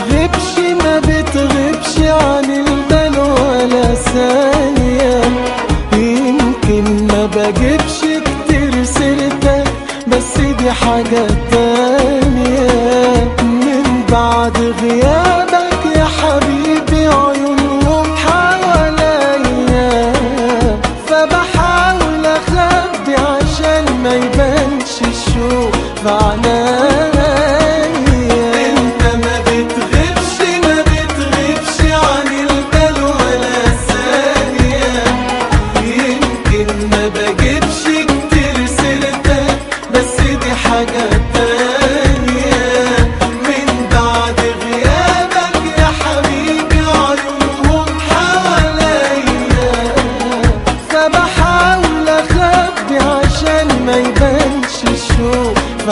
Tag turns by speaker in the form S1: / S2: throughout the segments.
S1: بتغيبش ما بتغيبش عن البال ولا ثانية. يمكن ما بجيبش كتير سيرتك بس دي حاجة تانية. من بعد غيابك يا حبيبي عيونهم حواليا فبحاول أخبي عشان ما يبانش الشوق في ما يبانش الشوق في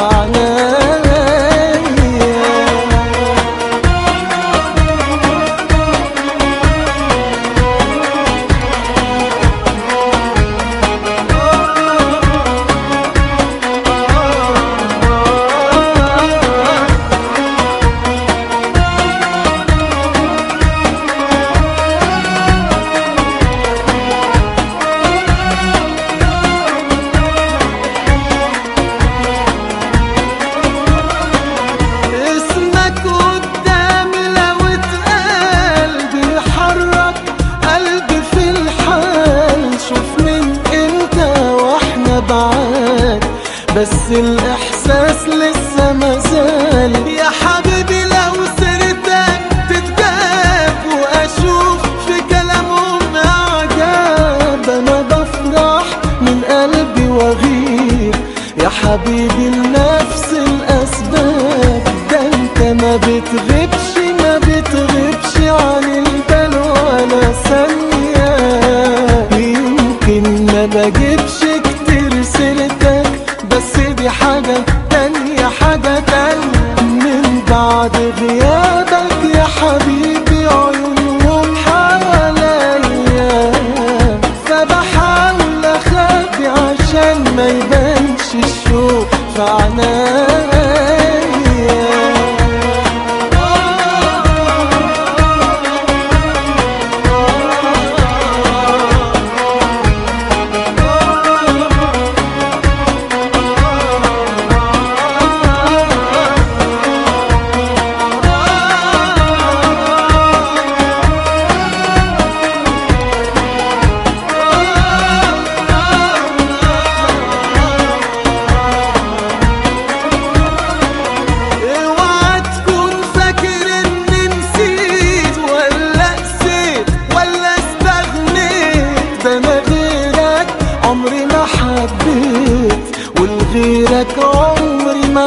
S1: بس الإحساس لسه مازال يا حبيبي لو سيرتك تتجاب وأشوف في كلامهم اعجاب أنا بفرح من قلبي واغير يا حبيبي لنفس الأسباب ده أنت ما بتغيبش. من بعد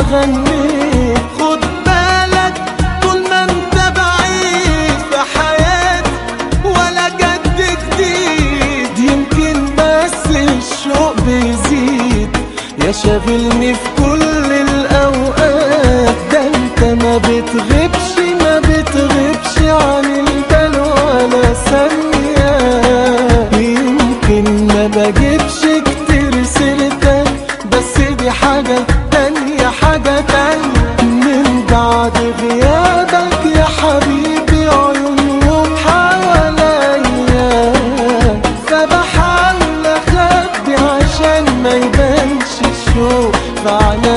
S1: واغني خد بالك طول ما أنت بعيد في حياتي ولا جد جديد. يمكن بس الشوق بيزيد. يا شاغلني في كل الأوقات ده أنت ما بتغيبش गाना